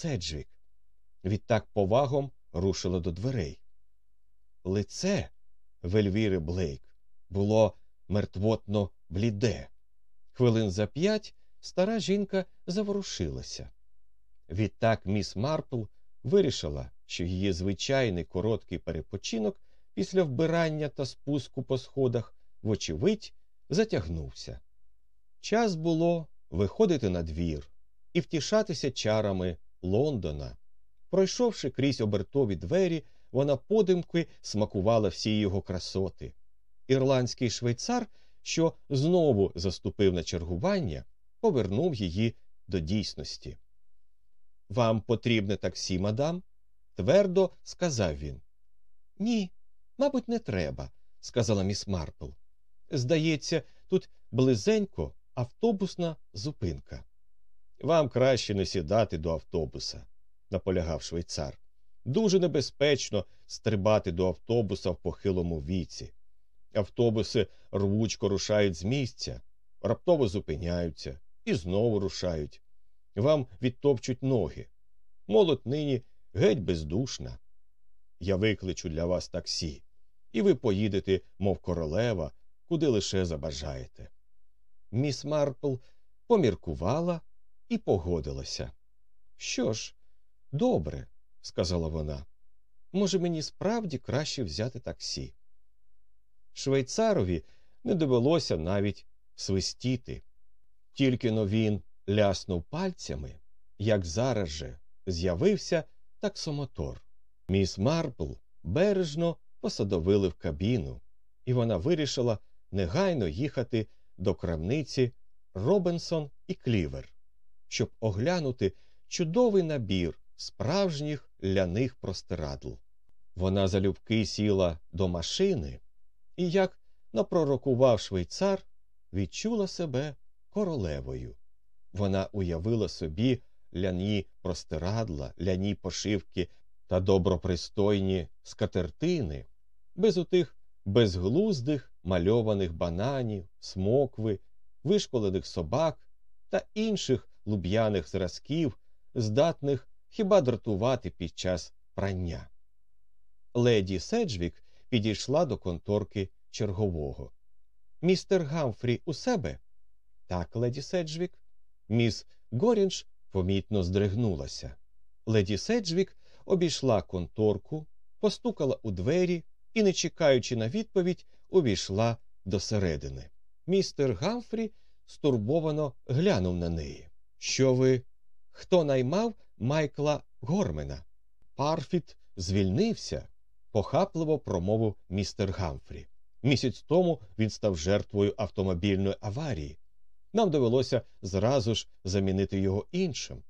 Седжвік. Відтак повагом рушила до дверей. Лице Вельвіри Блейк було мертвотно бліде. Хвилин за п'ять стара жінка заворушилася. Відтак міс Марпл вирішила, що її звичайний короткий перепочинок після вбирання та спуску по сходах, вочевидь, затягнувся. Час було виходити на двір і втішатися чарами Лондона. Пройшовши крізь обертові двері, вона подимки смакувала всі його красоти. Ірландський швейцар, що знову заступив на чергування, повернув її до дійсності. Вам потрібне таксі, мадам? твердо сказав він. Ні, мабуть, не треба, сказала міс Марпл. Здається, тут близенько автобусна зупинка. Вам краще не сідати до автобуса, наполягав швейцар. Дуже небезпечно стрибати до автобуса в похилому віці. Автобуси рвучко рушають з місця, раптово зупиняються і знову рушають. Вам відтопчуть ноги. Молодь нині геть бездушна. Я викличу для вас таксі, і ви поїдете, мов королева, куди лише забажаєте. Міс Марпл поміркувала і погодилася. Що ж, добре, сказала вона. Може, мені справді краще взяти таксі. Швейцарові не довелося навіть свистіти. Тільки но він ляснув пальцями, як зараз же з'явився таксомотор. Міс Марпл бережно посадовили в кабіну, і вона вирішила негайно їхати до крамниці Робинсон і Клівер, щоб оглянути чудовий набір справжніх ляних простирадл. Вона залюбки сіла до машини і, як напророкував швейцар, відчула себе королевою. Вона уявила собі ляні простирадла, ляні пошивки та добропристойні скатертини, без отих безглуздих мальованих бананів, смокви, вишколених собак та інших луб'яних зразків, здатних хіба дратувати під час прання. Леді Седжвік підійшла до конторки чергового. Містер Гамфрі у себе? Так, леді Седжвік. Міс Горінч помітно здригнулася. Леді Седжвік обійшла конторку, постукала у двері і, не чекаючи на відповідь, увійшла до середини. Містер Гамфрі стурбовано глянув на неї. Що ви? Хто наймав Майкла Гормена? Парфіт звільнився, похапливо промовив містер Гамфрі. Місяць тому він став жертвою автомобільної аварії. Нам довелося зразу ж замінити його іншим.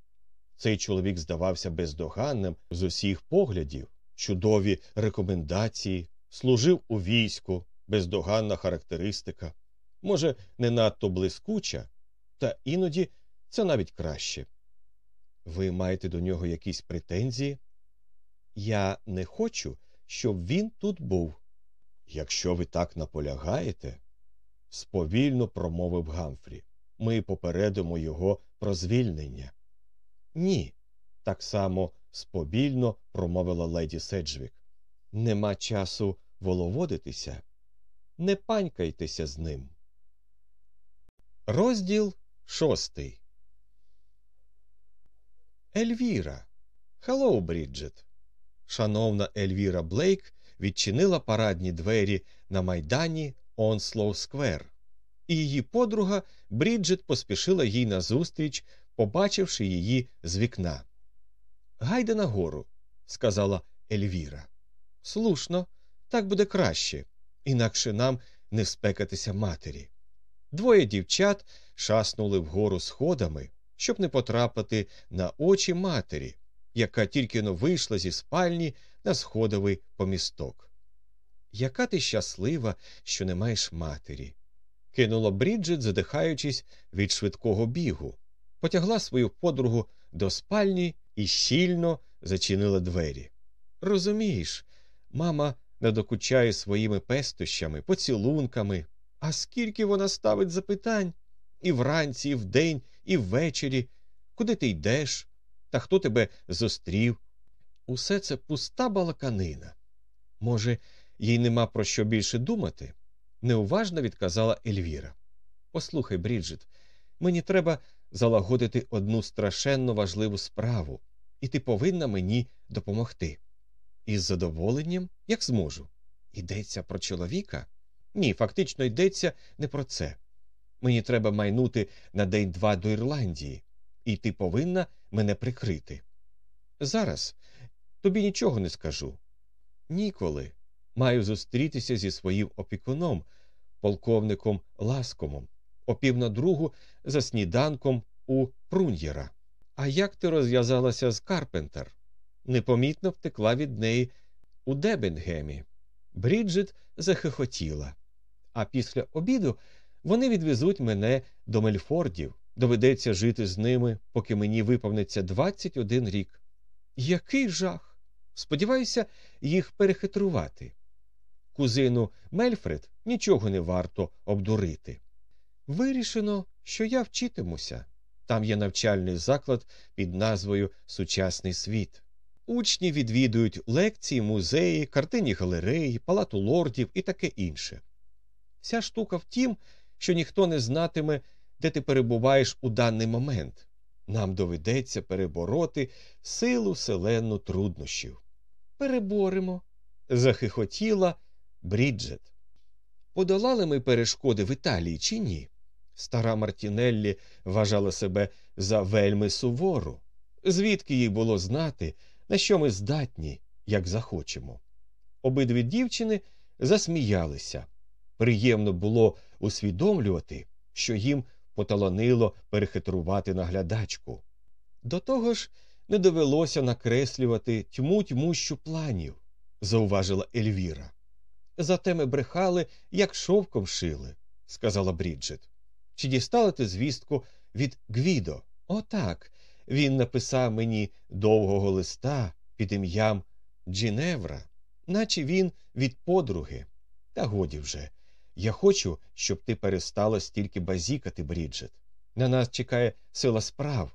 Цей чоловік здавався бездоганним з усіх поглядів, чудові рекомендації, служив у війську, бездоганна характеристика, може, не надто блискуча, та іноді це навіть краще. Ви маєте до нього якісь претензії? Я не хочу, щоб він тут був. Якщо ви так наполягаєте, сповільно промовив Гамфрі, ми попередимо його про звільнення. Ні, так само сповільно промовила леді Седжвік. Нема часу воловодитися. Не панькайтеся з ним. Розділ шостий. Ельвіра. Hello, Бріджет. Шановна Ельвіра Блейк відчинила парадні двері на майдані Онслоу Сквер, і її подруга Бріджет поспішила їй назустріч, побачивши її з вікна. Гайде нагору, сказала Ельвіра. Слушно, так буде краще, інакше нам не спекатися матері. Двоє дівчат шаснули вгору сходами, щоб не потрапити на очі матері, яка тільки но вийшла зі спальні на сходовий помісток. Яка ти щаслива, що не маєш матері. кинула Бріджит, задихаючись від швидкого бігу, потягла свою подругу до спальні і щільно зачинила двері. Розумієш, мама не докучає своїми пестощами, поцілунками, а скільки вона ставить запитань і вранці, і вдень, і ввечері, куди ти йдеш, Та хто тебе зустрів? Усе це пуста балаканина. Може, їй нема про що більше думати? неуважно відказала Ельвіра. Послухай, Бріджит, мені треба залагодити одну страшенно важливу справу, і ти повинна мені допомогти. Із задоволенням, як зможу. Йдеться про чоловіка? Ні, фактично йдеться не про це. Мені треба майнути на день-два до Ірландії, і ти повинна мене прикрити. Зараз тобі нічого не скажу. Ніколи маю зустрітися зі своїм опікуном, полковником Ласкомом, о пів на другу за сніданком у Пруньєра. А як ти розв'язалася з Карпентер? Непомітно втекла від неї у Дебенгемі. Бріджит захихотіла. А після обіду вони відвезуть мене до Мельфордів. Доведеться жити з ними, поки мені виповниться 21 рік. Який жах! Сподіваюся, їх перехитрувати. Кузину Мельфред нічого не варто обдурити. Вирішено, що я вчитимуся. Там є навчальний заклад під назвою Сучасний світ. Учні відвідують лекції, музеї, картинні галереї, палату лордів і таке інше. Вся штука в тім, що ніхто не знатиме, де ти перебуваєш у даний момент. Нам доведеться перебороти силу селену труднощів. Переборемо. захихотіла Бріджет. Подолали ми перешкоди в Італії чи ні? Стара Мартінеллі вважала себе за вельми сувору. Звідки їй було знати, на що ми здатні, як захочемо? Обидві дівчини засміялися. Приємно було усвідомлювати, що їм поталанило перехитрувати наглядачку. До того ж, не довелося накреслювати тьму тьмущу планів, зауважила Ельвіра. Зате ми брехали, як шовком шили, сказала Бріджит. Чи дістала ти звістку від Гвідо? Отак. Він написав мені довгого листа під ім'ям Джіневра, наче він від подруги. Та годі вже. Я хочу, щоб ти перестала стільки базікати, Бріджит. На нас чекає сила справ,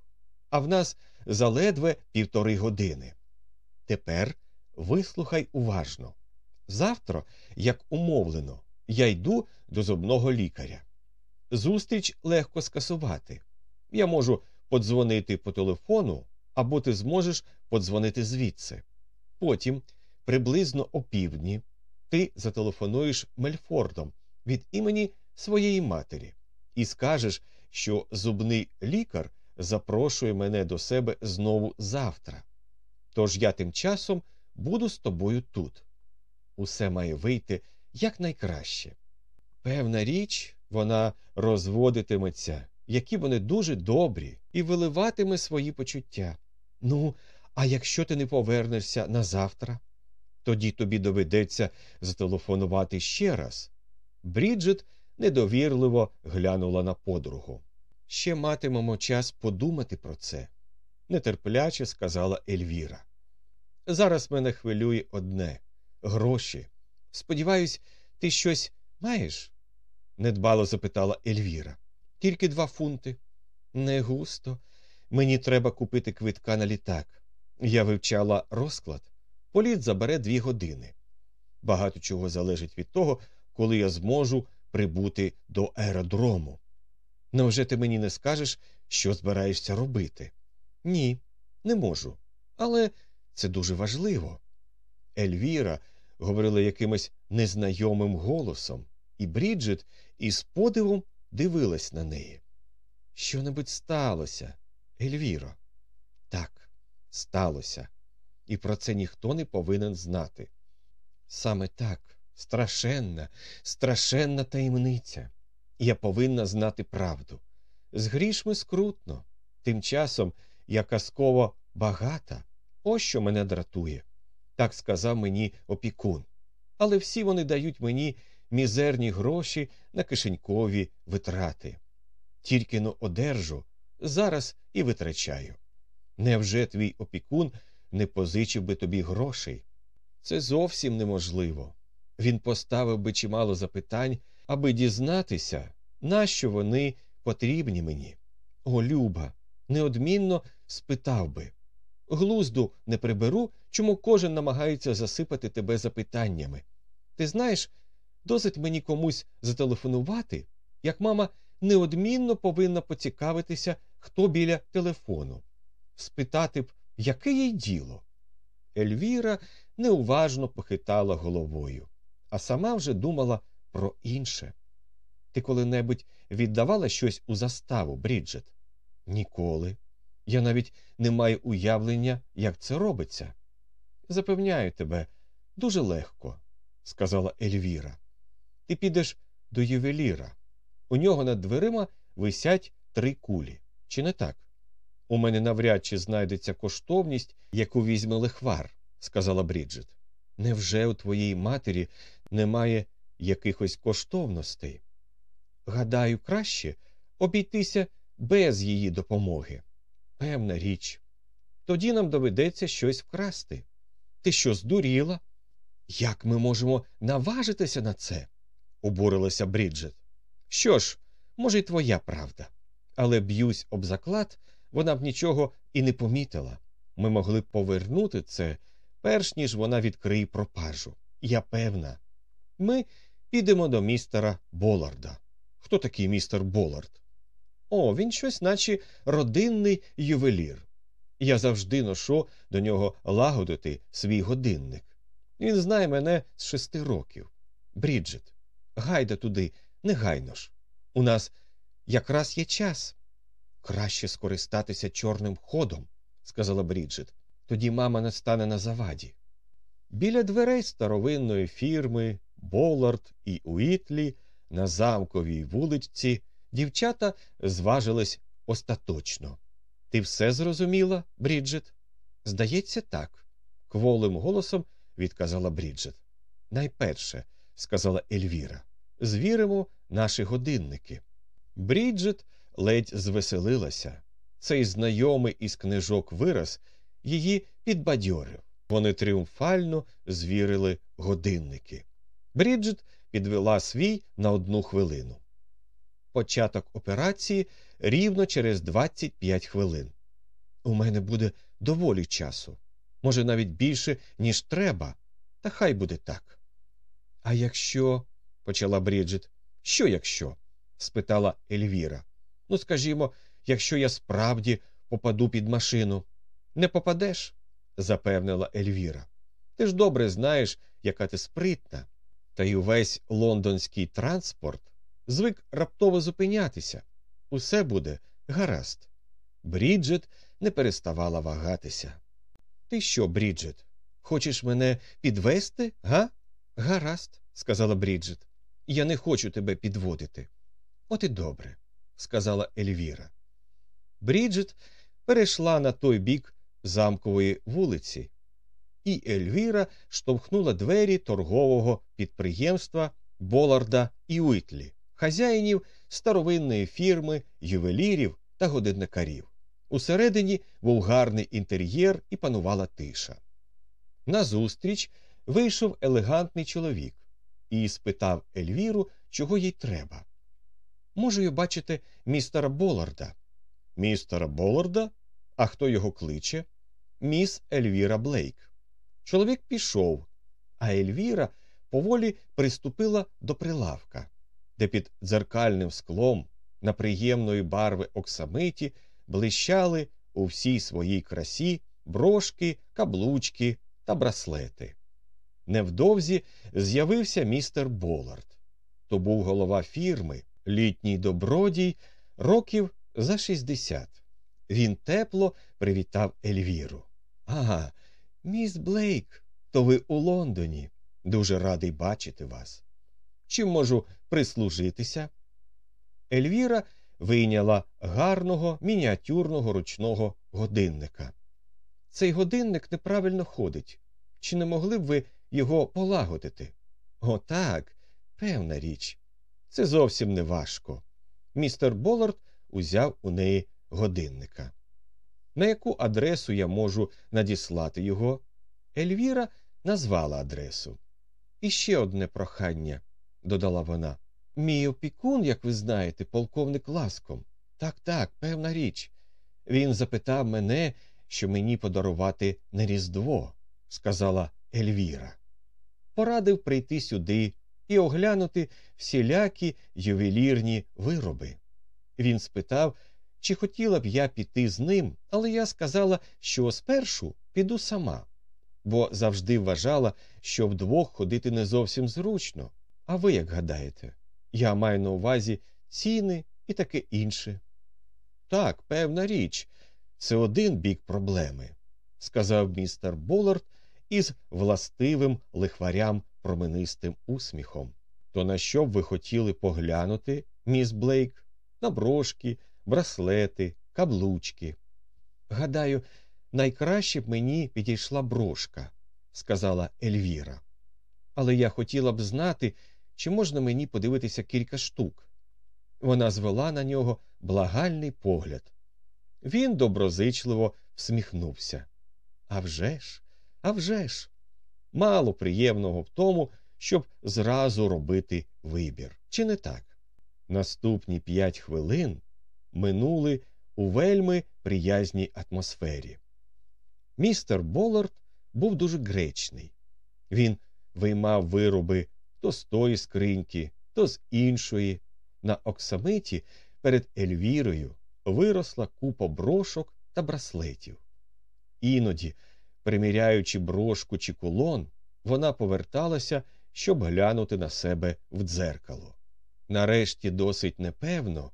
а в нас заледве півтори години. Тепер вислухай уважно. Завтра, як умовлено, я йду до зубного лікаря. Зустріч легко скасувати. Я можу подзвонити по телефону, або ти зможеш подзвонити звідси. Потім, приблизно опівдні, ти зателефонуєш Мельфордом від імені своєї матері і скажеш, що зубний лікар запрошує мене до себе знову завтра. Тож я тим часом буду з тобою тут. Усе має вийти якнайкраще. Певна річ, вона розводитиметься, які вони дуже добрі, і виливатиме свої почуття. Ну, а якщо ти не повернешся на завтра, тоді тобі доведеться зателефонувати ще раз. Бріджит недовірливо глянула на подругу. Ще матимемо час подумати про це, нетерпляче сказала Ельвіра. Зараз мене хвилює одне гроші. Сподіваюсь, ти щось маєш? недбало запитала Ельвіра. Тільки два фунти. Не густо. Мені треба купити квитка на літак. Я вивчала розклад. Політ забере дві години. Багато чого залежить від того, коли я зможу прибути до аеродрому. Невже ти мені не скажеш, що збираєшся робити? Ні, не можу. Але це дуже важливо. Ельвіра говорила якимось незнайомим голосом, і Бріджит із подивом дивилась на неї. Що небудь сталося, Ельвіро? Так, сталося, і про це ніхто не повинен знати. Саме так, страшенна, страшенна таємниця. Я повинна знати правду. З грішми скрутно, тим часом я казково багата, ось що мене дратує. Так сказав мені опікун. Але всі вони дають мені мізерні гроші на кишенькові витрати. Тільки но одержу, зараз і витрачаю. Невже твій опікун не позичив би тобі грошей? Це зовсім неможливо. Він поставив би чимало запитань, аби дізнатися, нащо вони потрібні мені. О, Люба, неодмінно спитав би, глузду не приберу, чому кожен намагається засипати тебе запитаннями. Ти знаєш, досить мені комусь зателефонувати, як мама неодмінно повинна поцікавитися, хто біля телефону, спитати б, яке їй діло. Ельвіра неуважно похитала головою, а сама вже думала про інше. Ти коли-небудь віддавала щось у заставу, Бріджет? Ніколи. Я навіть не маю уявлення, як це робиться. Запевняю тебе, дуже легко, сказала Ельвіра. Ти підеш до ювеліра. У нього над дверима висять три кулі. Чи не так? У мене навряд чи знайдеться коштовність, яку візьме лихвар, сказала Бріджит. Невже у твоїй матері немає якихось коштовностей? Гадаю, краще обійтися без її допомоги. Певна річ. Тоді нам доведеться щось вкрасти. Ти що, здуріла? Як ми можемо наважитися на це? обурилася Бріджит. Що ж, може, й твоя правда. Але б'юсь об заклад, вона б нічого і не помітила. Ми могли повернути це, перш ніж вона відкриє пропажу. Я певна. Ми підемо до містера Боларда. Хто такий містер Болард? О, він щось, наче родинний ювелір. Я завжди ношу до нього лагодити свій годинник. Він знає мене з шести років. Бріджит, гайда туди, негайно ж. У нас якраз є час. Краще скористатися чорним ходом, сказала Бріджит. Тоді мама не стане на заваді. Біля дверей старовинної фірми Болард і Уітлі на замковій вулиці дівчата зважились остаточно. Ти все зрозуміла, Бріджит? Здається, так, кволим голосом відказала Бріджит. Найперше, сказала Ельвіра, звіримо наші годинники. Бріджит ледь звеселилася. Цей знайомий із книжок вираз її підбадьорив. Вони тріумфально звірили годинники. Бріджит підвела свій на одну хвилину. Початок операції рівно через 25 хвилин. У мене буде доволі часу, може, навіть більше, ніж треба, та хай буде так. А якщо, почала Бріджит, що якщо? спитала Ельвіра. Ну, скажімо, якщо я справді попаду під машину. Не попадеш, запевнила Ельвіра. Ти ж добре знаєш, яка ти спритна. Та й увесь лондонський транспорт звик раптово зупинятися. Усе буде гаразд. Бріджит не переставала вагатися. Ти що, Бріджит, хочеш мене підвести, га? Гаразд, сказала Бріджит. Я не хочу тебе підводити. От і добре, сказала Ельвіра. Бріджит перейшла на той бік замкової вулиці, і Ельвіра штовхнула двері торгового підприємства Боларда і Уітлі, хазяїнів старовинної фірми, ювелірів та годинникарів. Усередині був гарний інтер'єр і панувала тиша. Назустріч вийшов елегантний чоловік і спитав Ельвіру, чого їй треба. Можу я бачити містера Боларда. Містера Боларда? А хто його кличе? Міс Ельвіра Блейк. Чоловік пішов, а Ельвіра поволі приступила до прилавка, де під дзеркальним склом на приємної барви оксамиті блищали у всій своїй красі брошки, каблучки та браслети. Невдовзі з'явився містер Болард. То був голова фірми, літній добродій, років за 60. Він тепло привітав Ельвіру. Ага, міс Блейк, то ви у Лондоні. Дуже радий бачити вас. Чим можу прислужитися? Ельвіра вийняла гарного мініатюрного ручного годинника. Цей годинник неправильно ходить. Чи не могли б ви його полагодити? О, так, певна річ. Це зовсім не важко. Містер Болард узяв у неї годинника. На яку адресу я можу надіслати його? Ельвіра назвала адресу. І ще одне прохання, додала вона. Мій опікун, як ви знаєте, полковник ласком. Так, так, певна річ. Він запитав мене, що мені подарувати на Різдво, сказала Ельвіра. Порадив прийти сюди і оглянути всілякі ювелірні вироби. Він спитав, чи хотіла б я піти з ним, але я сказала, що спершу піду сама, бо завжди вважала, що вдвох ходити не зовсім зручно. А ви як гадаєте? Я маю на увазі ціни і таке інше. Так, певна річ, це один бік проблеми, сказав містер Болард із властивим лихварям променистим усміхом. То на що б ви хотіли поглянути, міс Блейк, на брошки, браслети, каблучки? Гадаю, найкраще б мені підійшла брошка, сказала Ельвіра. Але я хотіла б знати, чи можна мені подивитися кілька штук. Вона звела на нього благальний погляд. Він доброзичливо всміхнувся. «А вже ж, а вже ж!» Мало приємного в тому, щоб зразу робити вибір. Чи не так? Наступні п'ять хвилин минули у вельми приязній атмосфері. Містер Болард був дуже гречний. Він виймав вироби то з тої скриньки, то з іншої. На оксамиті перед Ельвірою виросла купа брошок та браслетів. Іноді, приміряючи брошку чи кулон, вона поверталася, щоб глянути на себе в дзеркало. Нарешті, досить непевно,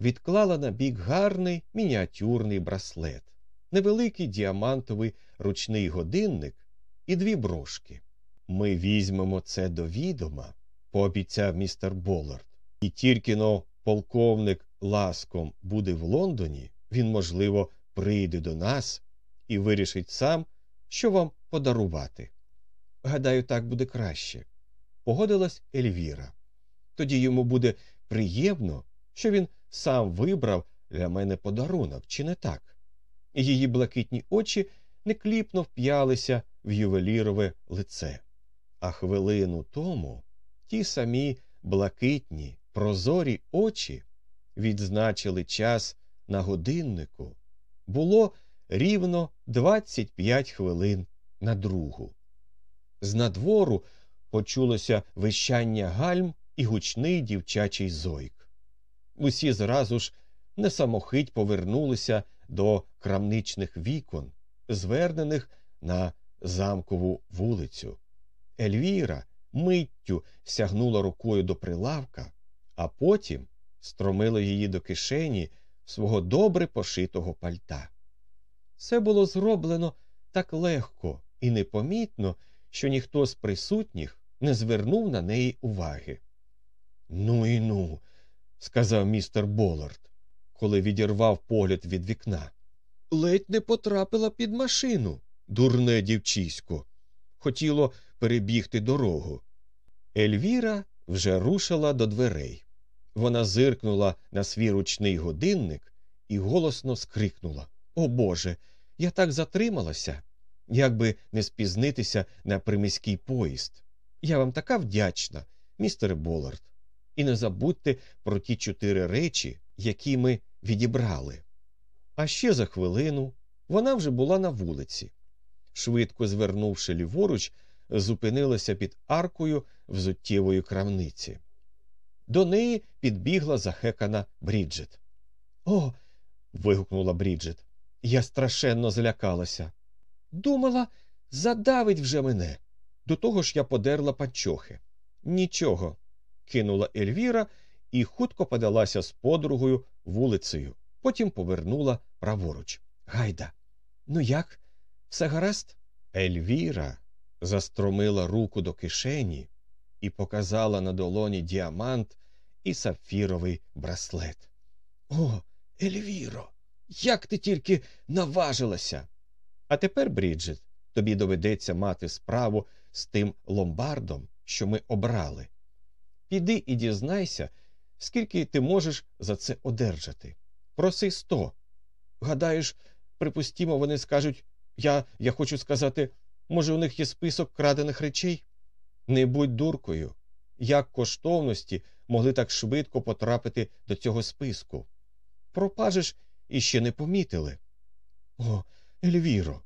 відклала на бік гарний мініатюрний браслет, невеликий діамантовий ручний годинник і дві брошки. Ми візьмемо це до відома, пообіцяв містер Болард. І тільки но полковник ласком буде в Лондоні, він, можливо, прийде до нас і вирішить сам, що вам подарувати. Гадаю, так буде краще. Погодилась Ельвіра. Тоді йому буде приємно, що він сам вибрав для мене подарунок, чи не так? Її блакитні очі некліпно вп'ялися в ювелірове лице. А хвилину тому ті самі блакитні, прозорі очі відзначили час на годиннику. Було рівно 25 хвилин на другу. З надвору почулося вищання гальм і гучний дівчачий зойк. Усі зразу ж несамохить повернулися до крамничних вікон, звернених на замкову вулицю. Ельвіра миттю сягнула рукою до прилавка, а потім стромила її до кишені свого добре пошитого пальта. Це було зроблено так легко і непомітно, що ніхто з присутніх не звернув на неї уваги. Ну і ну, сказав містер Болард, коли відірвав погляд від вікна. Ледь не потрапила під машину, дурне дівчисько. Хотіло перебігти дорогу. Ельвіра вже рушила до дверей. Вона зиркнула на свій ручний годинник і голосно скрикнула О Боже, я так затрималася, як би не спізнитися на приміський поїзд. Я вам така вдячна, містере Болард. І не забудьте про ті чотири речі, які ми відібрали. А ще за хвилину вона вже була на вулиці. Швидко звернувши ліворуч, зупинилася під аркою взуттєвої крамниці. До неї підбігла захекана Бріджит. О. вигукнула Бріджит. Я страшенно злякалася. Думала, задавить вже мене. До того ж я подерла панчохи. Нічого, кинула Ельвіра і хутко подалася з подругою вулицею, потім повернула праворуч. Гайда. Ну як? Все гаразд? Ельвіра застромила руку до кишені і показала на долоні діамант і сапфіровий браслет. О, Ельвіро, як ти тільки наважилася. А тепер, Бріджит, тобі доведеться мати справу з тим ломбардом, що ми обрали. Піди і дізнайся, скільки ти можеш за це одержати. Проси сто. Гадаєш, припустімо, вони скажуть я, я хочу сказати, може, у них є список крадених речей? Не будь дуркою. Як коштовності могли так швидко потрапити до цього списку? Пропажеш іще не помітили. О, Ельвіро,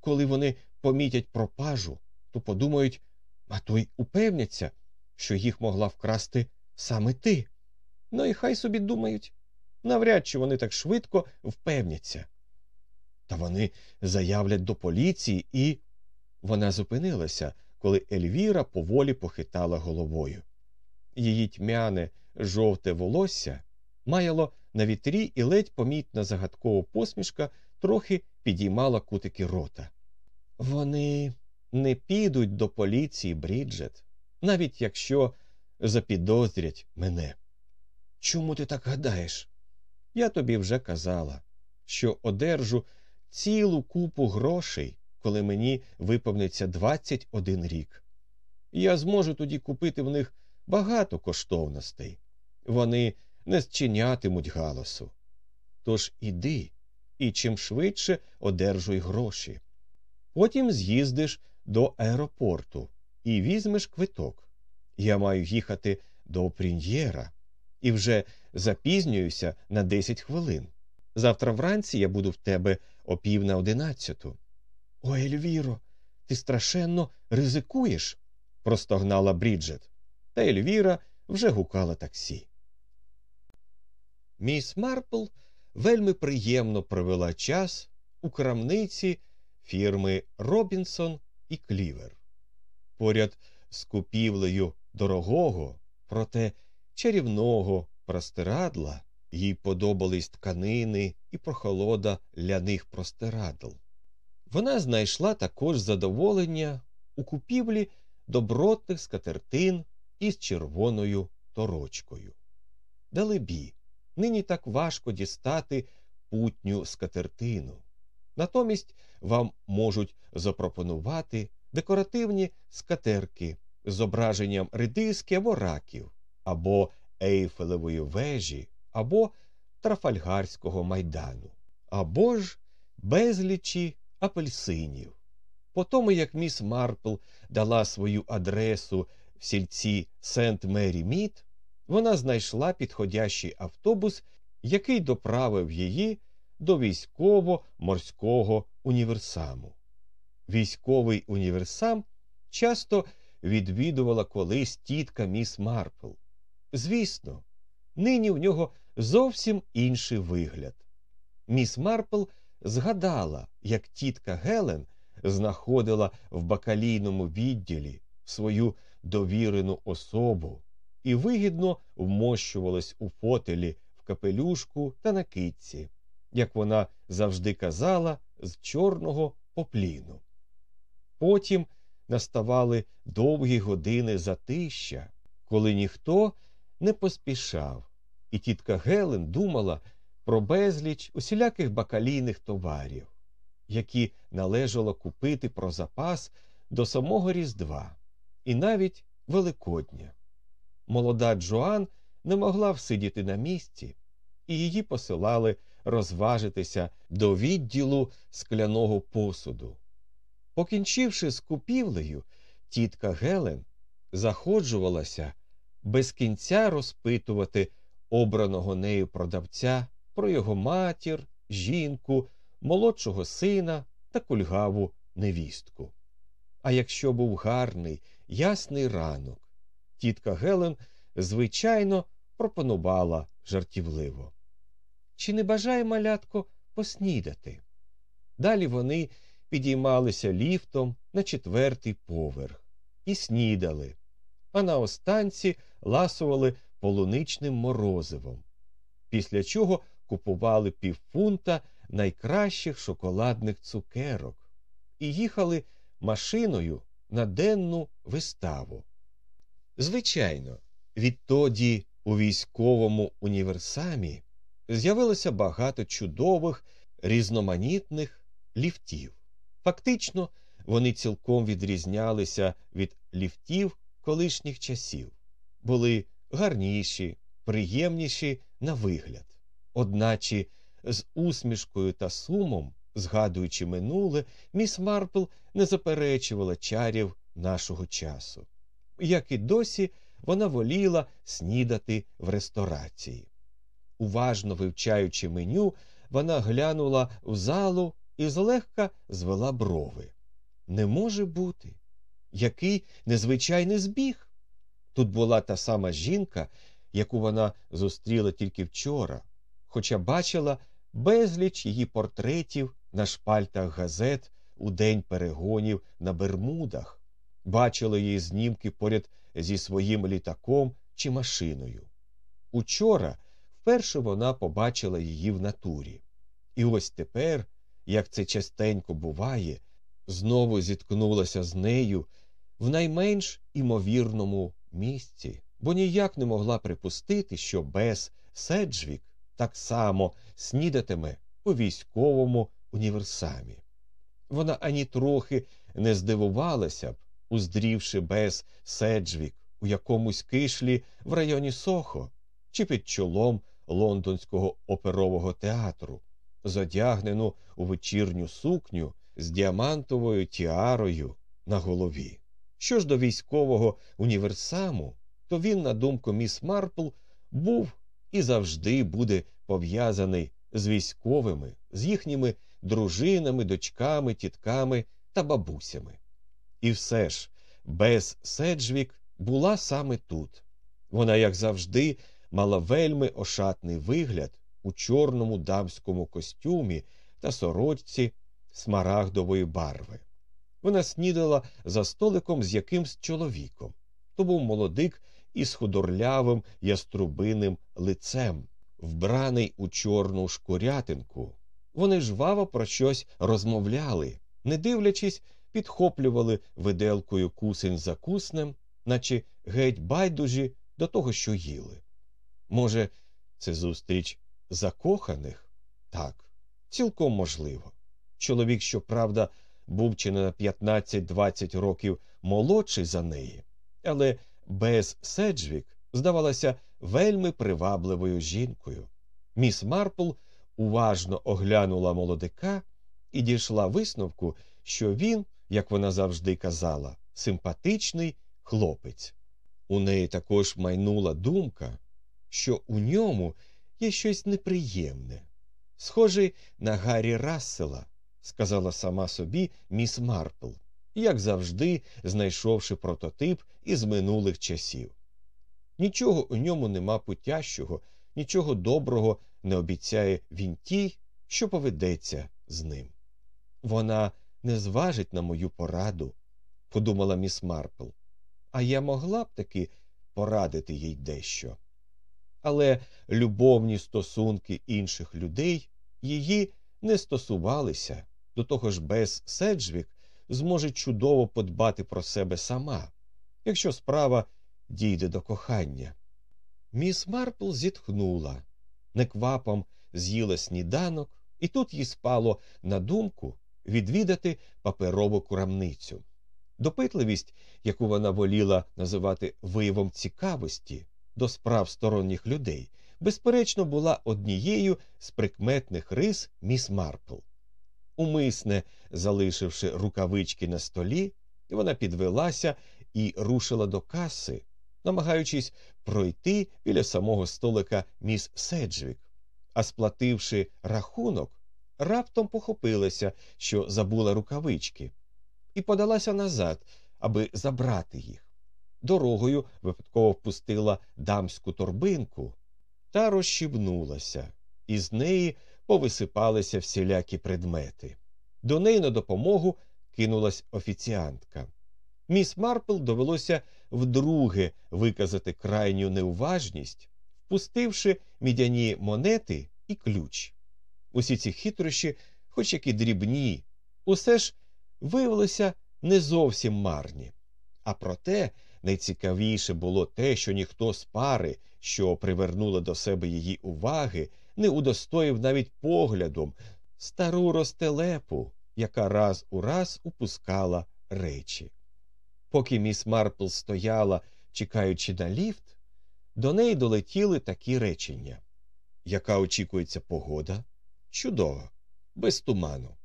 коли вони помітять пропажу, то подумають, а то й упевняться, що їх могла вкрасти саме ти. Ну і хай собі думають. Навряд чи вони так швидко впевняться. Та вони заявлять до поліції і. Вона зупинилася, коли Ельвіра поволі похитала головою. Її тьмяне, жовте волосся маяло на вітрі і ледь помітна загадкова посмішка трохи підіймала кутики рота. Вони не підуть до поліції, Бріджет, навіть якщо запідозрять мене. Чому ти так гадаєш? Я тобі вже казала, що одержу цілу купу грошей, коли мені виповниться 21 рік. Я зможу тоді купити в них багато коштовностей. Вони не зчинятимуть галасу. Тож іди і чим швидше одержуй гроші. Потім з'їздиш до аеропорту і візьмеш квиток. Я маю їхати до Прін'єра і вже запізнююся на 10 хвилин. Завтра вранці я буду в тебе о пів на одинадцяту. О, Ельвіро, ти страшенно ризикуєш, простогнала Бріджет, та Ельвіра вже гукала таксі. Міс Марпл вельми приємно провела час у крамниці фірми Робінсон і Клівер. Поряд з купівлею дорогого, проте чарівного простирадла їй подобались тканини і прохолода ляних простирадл. Вона знайшла також задоволення у купівлі добротних скатертин із червоною торочкою. Далебі, нині так важко дістати путню скатертину. Натомість вам можуть запропонувати декоративні скатерки з зображенням редиски або раків, або ейфелевої вежі, або Трафальгарського майдану, або ж безлічі апельсинів. По тому, як міс Марпл дала свою адресу в сільці Сент Мері Мід, вона знайшла підходящий автобус, який доправив її до військово-морського універсаму. Військовий універсам часто відвідувала колись тітка міс Марпл. Звісно, нині в нього зовсім інший вигляд. Міс Марпл згадала, як тітка Гелен знаходила в бакалійному відділі свою довірену особу і вигідно вмощувалась у фотелі в капелюшку та на китці, як вона завжди казала, з чорного попліну. Потім наставали довгі години затища, коли ніхто не поспішав, і тітка Гелен думала про безліч усіляких бакалійних товарів, які належало купити про запас до самого Різдва, і навіть Великодня. Молода Джоан не могла всидіти на місці, і її посилали розважитися до відділу скляного посуду. Покінчивши з купівлею, тітка Гелен заходжувалася без кінця розпитувати обраного нею продавця про його матір, жінку, молодшого сина та кульгаву невістку. А якщо був гарний, ясний ранок, тітка Гелен, звичайно, пропонувала жартівливо. Чи не бажає малятко поснідати? Далі вони підіймалися ліфтом на четвертий поверх і снідали, а на останці ласували полуничним морозивом, після чого купували півфунта найкращих шоколадних цукерок і їхали машиною на денну виставу. Звичайно, відтоді у військовому універсамі з'явилося багато чудових різноманітних ліфтів. Фактично, вони цілком відрізнялися від ліфтів колишніх часів, були гарніші, приємніші на вигляд. Одначе з усмішкою та сумом, згадуючи минуле, міс Марпл не заперечувала чарів нашого часу. Як і досі, вона воліла снідати в ресторації. Уважно вивчаючи меню, вона глянула в залу і злегка звела брови. Не може бути. Який незвичайний збіг. Тут була та сама жінка, яку вона зустріла тільки вчора, хоча бачила безліч її портретів на шпальтах газет у день перегонів на Бермудах, бачила її знімки поряд зі своїм літаком чи машиною. Учора вперше вона побачила її в натурі. І ось тепер, як це частенько буває, знову зіткнулася з нею в найменш імовірному місці, бо ніяк не могла припустити, що Бес Седжвік так само снідатиме у військовому універсамі. Вона ані трохи не здивувалася б, уздрівши Бес Седжвік у якомусь кишлі в районі Сохо чи під чолом лондонського оперового театру, зодягнену у вечірню сукню з діамантовою тіарою на голові. Що ж до військового універсаму, то він, на думку міс Марпл, був і завжди буде пов'язаний з військовими, з їхніми дружинами, дочками, тітками та бабусями. І все ж, без Седжвік була саме тут. Вона, як завжди, мала вельми ошатний вигляд у чорному дамському костюмі та сорочці смарагдової барви. Вона снідала за столиком з якимсь чоловіком. То був молодик із худорлявим яструбиним лицем, вбраний у чорну шкурятинку. Вони жваво про щось розмовляли, не дивлячись, підхоплювали виделкою кусень за куснем, наче геть байдужі до того, що їли. Може, це зустріч закоханих? Так, цілком можливо. Чоловік, щоправда, був чи не на 15-20 років молодший за неї, але без Седжвік здавалася вельми привабливою жінкою. Міс Марпл уважно оглянула молодика і дійшла висновку, що він, як вона завжди казала, симпатичний хлопець. У неї також майнула думка, що у ньому є щось неприємне, схожий на Гаррі Рассела, сказала сама собі міс Марпл, як завжди, знайшовши прототип із минулих часів. Нічого у ньому нема путящого, нічого доброго не обіцяє він тій, що поведеться з ним. Вона не зважить на мою пораду, подумала міс Марпл, а я могла б таки порадити їй дещо. Але любовні стосунки інших людей її не стосувалися, до того ж без Седжвік зможе чудово подбати про себе сама, якщо справа дійде до кохання. Міс Марпл зітхнула, неквапом з'їла сніданок, і тут їй спало на думку відвідати паперову курамницю. Допитливість, яку вона воліла називати виявом цікавості до справ сторонніх людей, безперечно, була однією з прикметних рис міс Марпл. Умисне, залишивши рукавички на столі, вона підвелася і рушила до каси, намагаючись пройти біля самого столика міс Седжвік, а сплативши рахунок, раптом похопилася, що забула рукавички, і подалася назад, аби забрати їх. Дорогою випадково впустила дамську торбинку та розщібнулася, і з неї повисипалися всілякі предмети. До неї на допомогу кинулась офіціантка. Міс Марпл довелося вдруге виказати крайню неуважність, впустивши мідяні монети і ключ. Усі ці хитрощі, хоч які дрібні, усе ж виявилися не зовсім марні. А проте найцікавіше було те, що ніхто з пари, що привернула до себе її уваги, не удостоїв навіть поглядом стару ростелепу, яка раз у раз упускала речі. Поки міс Марпл стояла, чекаючи на ліфт, до неї долетіли такі речення. Яка очікується погода? Чудово, без туману.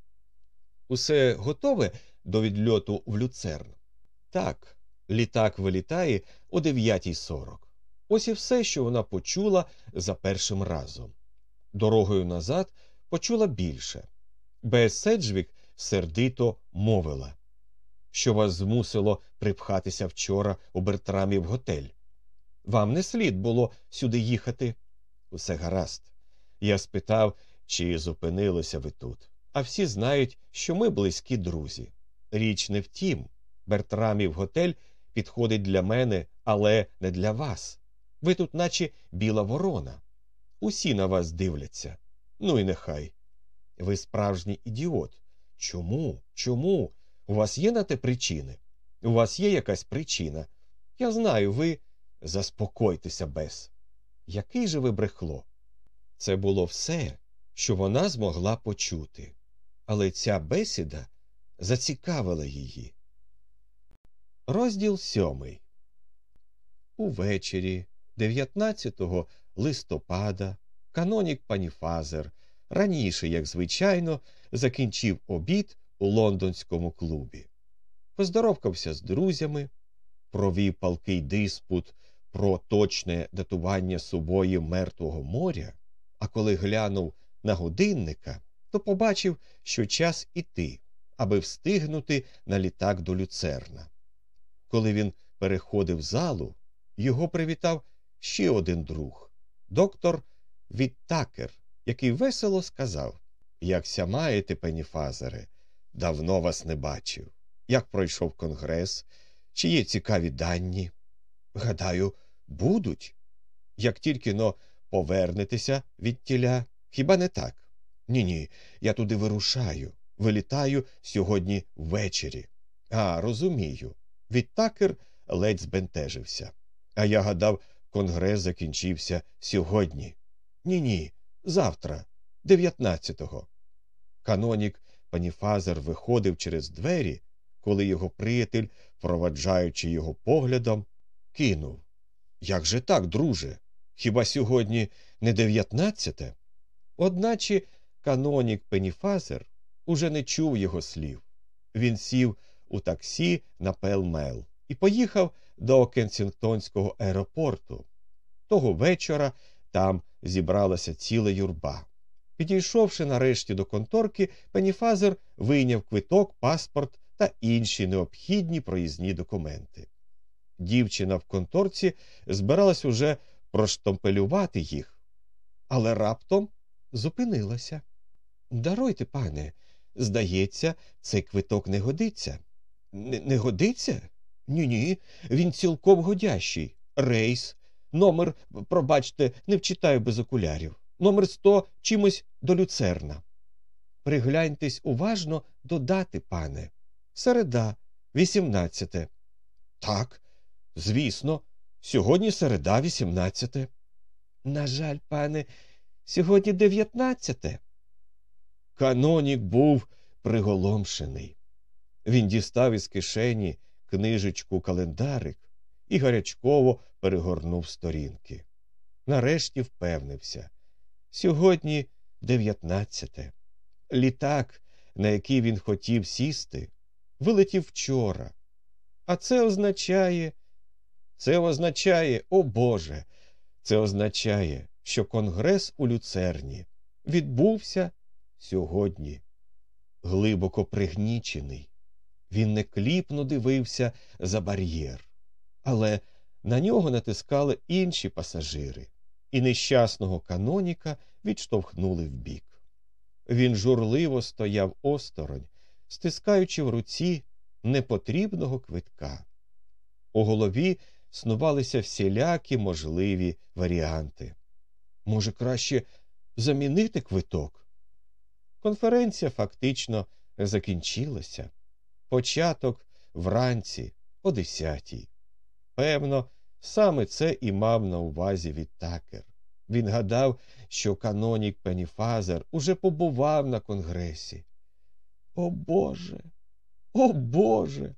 Усе готове до відльоту в люцерн? Так, літак вилітає о 9.40. Ось і все, що вона почула за першим разом. Дорогою назад почула більше. Бес Седжвік сердито мовила, що вас змусило припхатися вчора у Бертрамів готель. Вам не слід було сюди їхати. Усе гаразд. Я спитав, чи зупинилися ви тут. А всі знають, що ми близькі друзі. Річ не в тім. Бертрамів готель підходить для мене, але не для вас. Ви тут, наче біла ворона. Усі на вас дивляться. Ну і нехай. Ви справжній ідіот. Чому? Чому? У вас є на те причини? У вас є якась причина. Я знаю, ви заспокойтеся, Бес. Який же ви брехло? Це було все, що вона змогла почути. Але ця бесіда зацікавила її. Розділ сьомий. Увечері, 19 листопада, канонік Паніфазер раніше, як звичайно, закінчив обід у лондонському клубі. Поздоровкався з друзями, провів палкий диспут про точне датування субою мертвого моря, а коли глянув на годинника, то побачив, що час іти, аби встигнути на літак до люцерна. Коли він переходив залу, його привітав ще один друг доктор Віттакер, який весело сказав Якся маєте, пеніфазере, давно вас не бачив. Як пройшов конгрес, чи є цікаві дані? Гадаю, будуть. Як тільки но повернетеся від тіля, хіба не так? Ні, ні, я туди вирушаю, вилітаю сьогодні ввечері. А, розумію. Відтакер ледь збентежився. А я гадав, конгрес закінчився сьогодні. Ні, ні, завтра, дев'ятнадцятого. Канонік Паніфазер виходив через двері, коли його приятель, проваджаючи його поглядом, кинув. Як же так, друже? Хіба сьогодні не дев'ятнадцяте? Одначе канонік Пеніфазер уже не чув його слів. Він сів у таксі на Пелмел і поїхав до Кенсінгтонського аеропорту. Того вечора там зібралася ціла юрба. Підійшовши нарешті до конторки, Пеніфазер вийняв квиток, паспорт та інші необхідні проїзні документи. Дівчина в конторці збиралась уже проштомпелювати їх, але раптом зупинилася. Даруйте, пане, здається, цей квиток не годиться. Не, не годиться? Ні, ні, він цілком годящий. Рейс, номер, пробачте, не вчитаю без окулярів. Номер сто чимось до люцерна. Пригляньтесь уважно до дати, пане. Середа, вісімнадцяте. Так, звісно, сьогодні середа, вісімнадцяте. На жаль, пане, сьогодні дев'ятнадцяте. Канонік був приголомшений. Він дістав із кишені книжечку календарик і гарячково перегорнув сторінки. Нарешті впевнився сьогодні дев'ятнадцяте. Літак, на який він хотів сісти, вилетів вчора. А це означає, це означає, о Боже, це означає, що конгрес у люцерні відбувся сьогодні. Глибоко пригнічений. Він не кліпно дивився за бар'єр, але на нього натискали інші пасажири, і нещасного каноніка відштовхнули вбік. Він журливо стояв осторонь, стискаючи в руці непотрібного квитка. У голові снувалися всілякі можливі варіанти. Може, краще замінити квиток? Конференція фактично закінчилася. Початок вранці о десятій. Певно, саме це і мав на увазі відтакер. Він гадав, що канонік Пеніфазер уже побував на конгресі. О Боже, о Боже.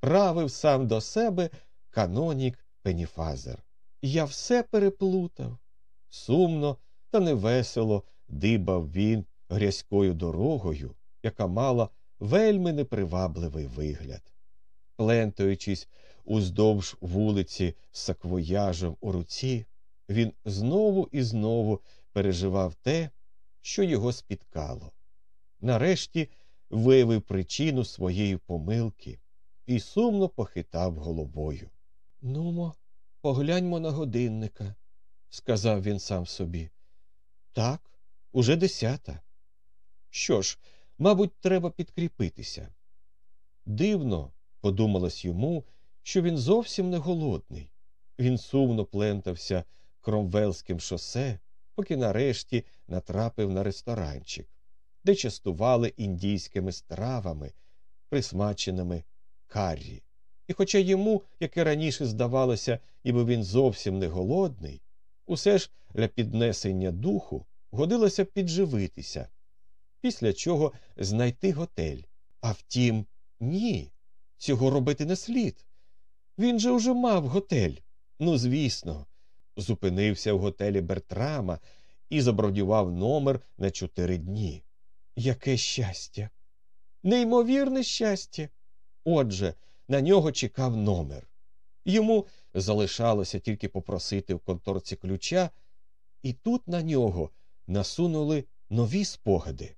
правив сам до себе канонік Пеніфазер. Я все переплутав. Сумно та невесело дибав він грязькою дорогою, яка мала вельми непривабливий вигляд. Плентаючись уздовж вулиці з саквояжем у руці, він знову і знову переживав те, що його спіткало. нарешті виявив причину своєї помилки і сумно похитав головою. Нумо, погляньмо на годинника, сказав він сам собі. Так, уже десята. Що ж, мабуть, треба підкріпитися. Дивно, подумалось йому, що він зовсім не голодний. Він сумно плентався кромвелським шосе, поки нарешті натрапив на ресторанчик, де частували індійськими стравами, присмаченими каррі. І хоча йому, як і раніше здавалося, ніби він зовсім не голодний, усе ж для піднесення духу годилося підживитися, після чого знайти готель. А втім, ні, цього робити не слід. Він же уже мав готель. Ну, звісно, зупинився в готелі Бертрама і забродював номер на чотири дні. Яке щастя! Неймовірне щастя. Отже, на нього чекав номер. Йому залишалося тільки попросити в конторці ключа, і тут на нього насунули нові спогади.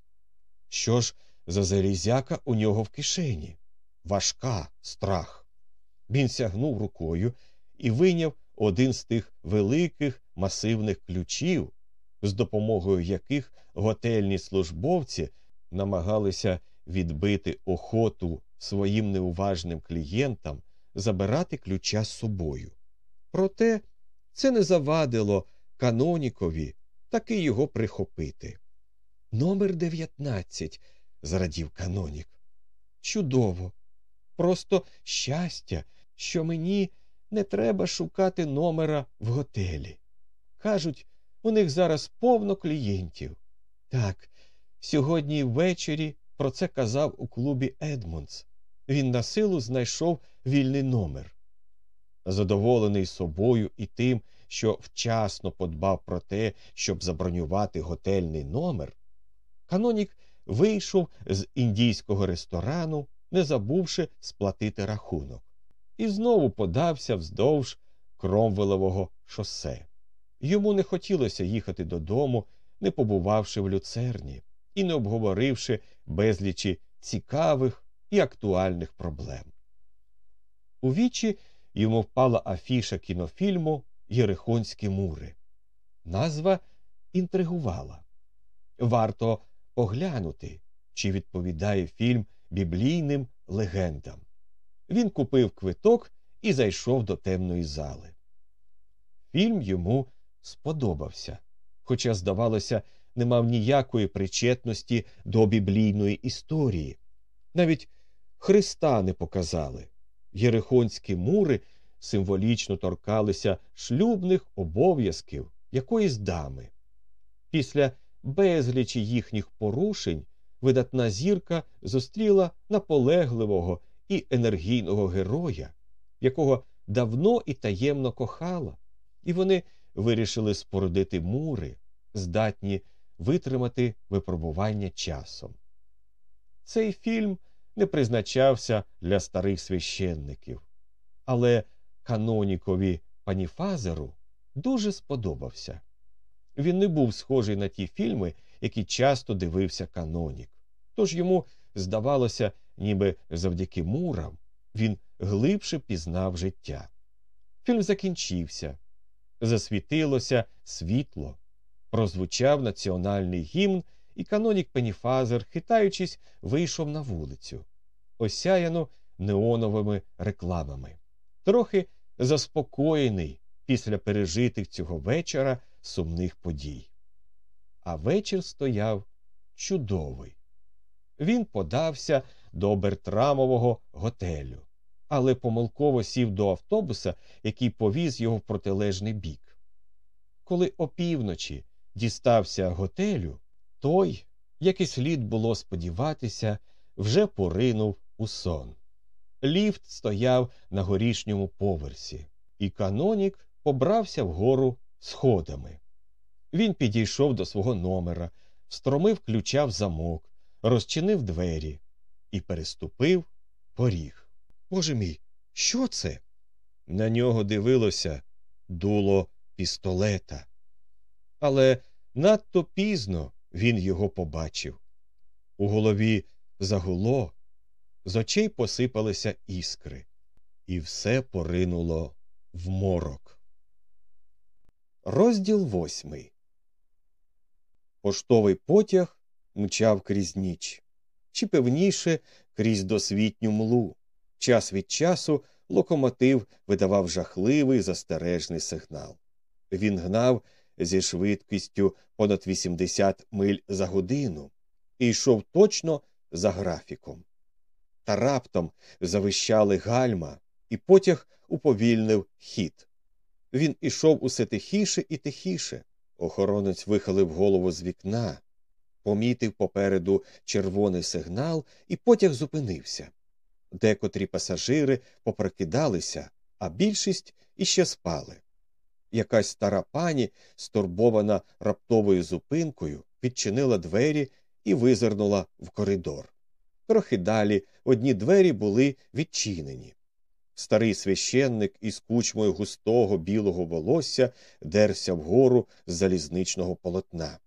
Що ж за залізяка у нього в кишені? Важка страх. Він сягнув рукою і вийняв один з тих великих масивних ключів, з допомогою яких готельні службовці намагалися відбити охоту своїм неуважним клієнтам забирати ключа з собою. Проте це не завадило канонікові таки його прихопити. Номер 19, зрадів канонік. Чудово. Просто щастя, що мені не треба шукати номера в готелі. Кажуть, у них зараз повно клієнтів. Так, сьогодні ввечері про це казав у клубі Едмондс. Він на силу знайшов вільний номер. Задоволений собою і тим, що вчасно подбав про те, щоб забронювати готельний номер, канонік вийшов з індійського ресторану, не забувши сплатити рахунок, і знову подався вздовж кромвелового шосе. Йому не хотілося їхати додому, не побувавши в люцерні і не обговоривши безлічі цікавих і актуальних проблем. У вічі йому впала афіша кінофільму Єрихонські мури. Назва інтригувала. Варто поглянути, чи відповідає фільм біблійним легендам. Він купив квиток і зайшов до темної зали. Фільм йому сподобався, хоча, здавалося, не мав ніякої причетності до біблійної історії. Навіть Христа не показали. Єрихонські мури символічно торкалися шлюбних обов'язків якоїсь дами. Після безлічі їхніх порушень видатна зірка зустріла наполегливого і енергійного героя, якого давно і таємно кохала, і вони вирішили спорудити мури, здатні витримати випробування часом. Цей фільм не призначався для старих священників, але канонікові паніфазеру дуже сподобався. Він не був схожий на ті фільми, які часто дивився канонік. Тож йому здавалося, ніби завдяки мурам він глибше пізнав життя. Фільм закінчився, засвітилося світло, прозвучав національний гімн, і канонік Пеніфазер, хитаючись, вийшов на вулицю, осяяну неоновими рекламами, трохи заспокоєний після пережитих цього вечора сумних подій. А вечір стояв чудовий. Він подався до Бертрамового готелю, але помилково сів до автобуса, який повіз його в протилежний бік. Коли опівночі дістався готелю, той, як і слід було сподіватися, вже поринув у сон. Ліфт стояв на горішньому поверсі, і канонік побрався вгору сходами. Він підійшов до свого номера, встромив ключа в замок, розчинив двері і переступив поріг. Боже мій, що це? На нього дивилося дуло пістолета. Але надто пізно він його побачив. У голові загуло, з очей посипалися іскри, і все поринуло в морок. Розділ восьмий. Поштовий потяг мчав крізь ніч, чи певніше крізь досвітню млу. Час від часу локомотив видавав жахливий застережний сигнал. Він гнав зі швидкістю понад 80 миль за годину і йшов точно за графіком. Та раптом завищали гальма, і потяг уповільнив хід. Він ішов усе тихіше і тихіше. Охоронець вихилив голову з вікна, помітив попереду червоний сигнал, і потяг зупинився. Декотрі пасажири попрокидалися, а більшість іще спали. Якась стара пані, стурбована раптовою зупинкою, відчинила двері і визирнула в коридор. Трохи далі одні двері були відчинені. Старий священник із кучмою густого білого волосся дерся вгору з залізничного полотна.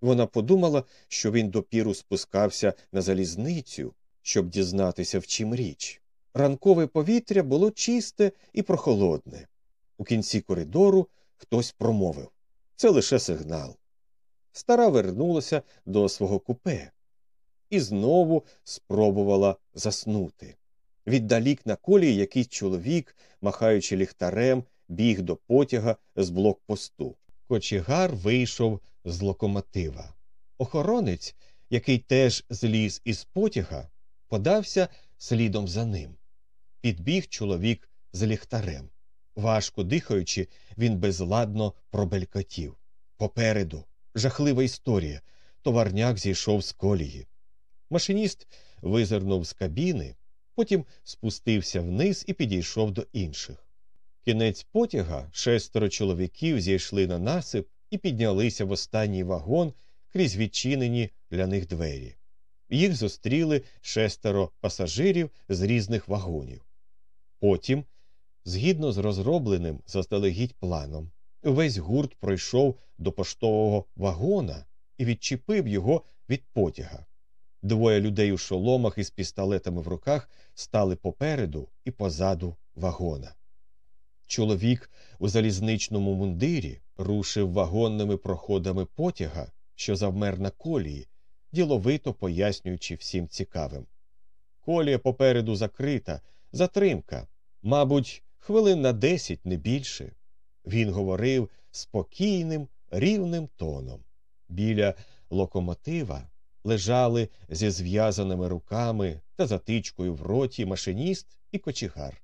Вона подумала, що він допіру спускався на залізницю, щоб дізнатися, в чим річ. Ранкове повітря було чисте і прохолодне. У кінці коридору хтось промовив це лише сигнал. Стара вернулася до свого купе і знову спробувала заснути. Віддалік на колії якийсь чоловік, махаючи ліхтарем, біг до потяга з блокпосту. Кочегар вийшов з локомотива. Охоронець, який теж зліз із потяга, подався слідом за ним. Підбіг чоловік з ліхтарем. Важко дихаючи, він безладно пробелькотів. Попереду жахлива історія. Товарняк зійшов з колії. Машиніст визирнув з кабіни, потім спустився вниз і підійшов до інших. Кінець потяга шестеро чоловіків зійшли на насип і піднялися в останній вагон крізь відчинені для них двері. Їх зустріли шестеро пасажирів з різних вагонів. Потім, згідно з розробленим заздалегідь планом, увесь гурт пройшов до поштового вагона і відчепив його від потяга. Двоє людей у шоломах із пістолетами в руках стали попереду і позаду вагона. Чоловік у залізничному мундирі рушив вагонними проходами потяга, що завмер на колії, діловито пояснюючи всім цікавим. Колія попереду закрита, затримка, мабуть, хвилин на десять, не більше. Він говорив спокійним, рівним тоном. Біля локомотива лежали зі зв'язаними руками та затичкою в роті машиніст і кочегар.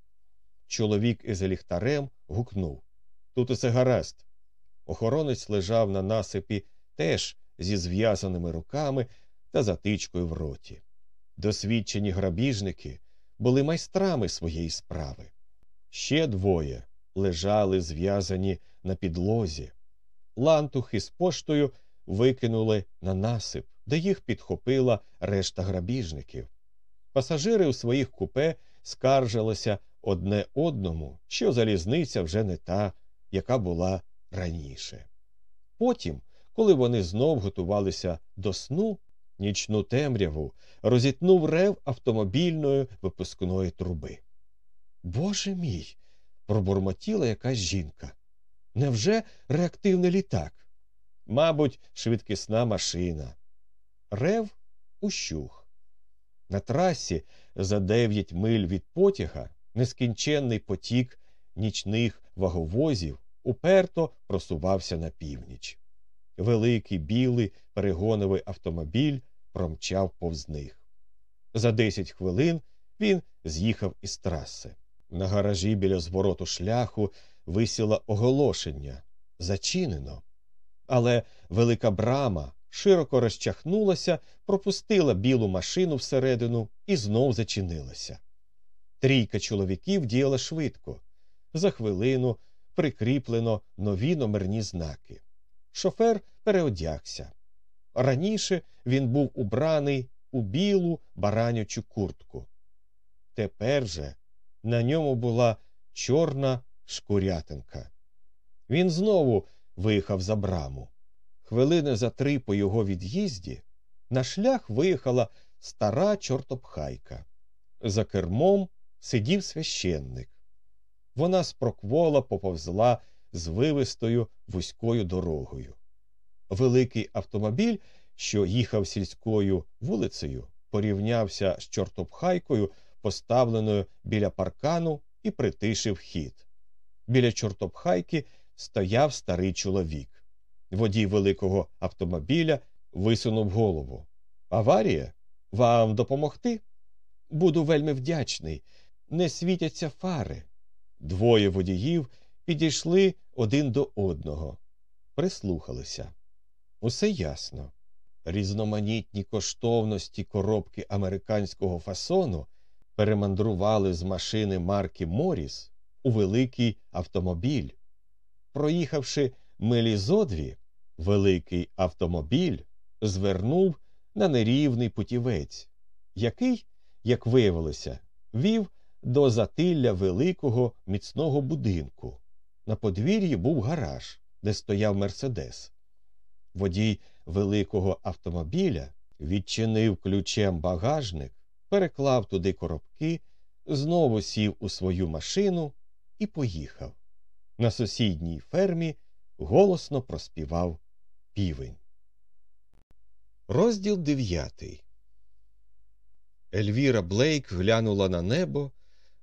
Чоловік із ліхтарем гукнув Тут усе гаразд. Охоронець лежав на насипі теж зі зв'язаними руками та затичкою в роті. Досвідчені грабіжники були майстрами своєї справи. Ще двоє лежали зв'язані на підлозі. Лантухи з поштою викинули на насип, де їх підхопила решта грабіжників. Пасажири у своїх купе скаржилися одне одному, що залізниця вже не та, яка була раніше. Потім, коли вони знов готувалися до сну, нічну темряву розітнув рев автомобільної випускної труби. Боже мій. пробурмотіла якась жінка. Невже реактивний літак? Мабуть, швидкісна машина. Рев ущух. На трасі за дев'ять миль від потяга нескінченний потік нічних ваговозів уперто просувався на північ. Великий білий перегоновий автомобіль промчав повз них. За десять хвилин він з'їхав із траси. На гаражі біля звороту шляху висіло оголошення зачинено. Але велика брама широко розчахнулася, пропустила білу машину всередину і знов зачинилася. Трійка чоловіків діяла швидко. За хвилину прикріплено нові номерні знаки. Шофер переодягся. Раніше він був убраний у білу баранячу куртку. Тепер же на ньому була чорна шкурятинка. Він знову виїхав за браму. Хвилини за три по його від'їзді На шлях виїхала стара чортопхайка. За кермом сидів священник. Вона спроквола поповзла звивистою вузькою дорогою. Великий автомобіль, що їхав сільською вулицею, порівнявся з чортопхайкою, поставленою біля паркану, і притишив хід. Біля чортопхайки стояв старий чоловік. Водій великого автомобіля висунув голову. Аварія? Вам допомогти? Буду вельми вдячний. Не світяться фари. Двоє водіїв підійшли один до одного, прислухалися. Усе ясно. Різноманітні коштовності коробки американського фасону перемандрували з машини марки Моріс у великий автомобіль. Проїхавши милі зо дві, великий автомобіль звернув на нерівний путівець, який, як виявилося, вів до затилля великого міцного будинку. На подвір'ї був гараж, де стояв Мерседес. Водій великого автомобіля відчинив ключем багажник, переклав туди коробки, знову сів у свою машину і поїхав. На сусідній фермі голосно проспівав півень. Розділ дев'ятий. Ельвіра Блейк глянула на небо,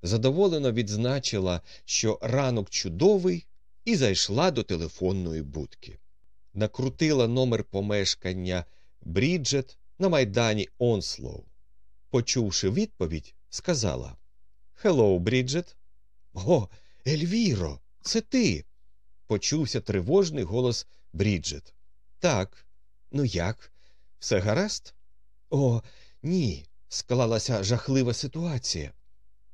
задоволено відзначила, що ранок чудовий, і зайшла до телефонної будки. Накрутила номер помешкання Бріджет на майдані Онслоу. Почувши відповідь, сказала Hello, Бріджет. О, Ельвіро, це ти. Почувся тривожний голос Бріджет. Так, ну як? Все гаразд? О, ні. Склалася жахлива ситуація.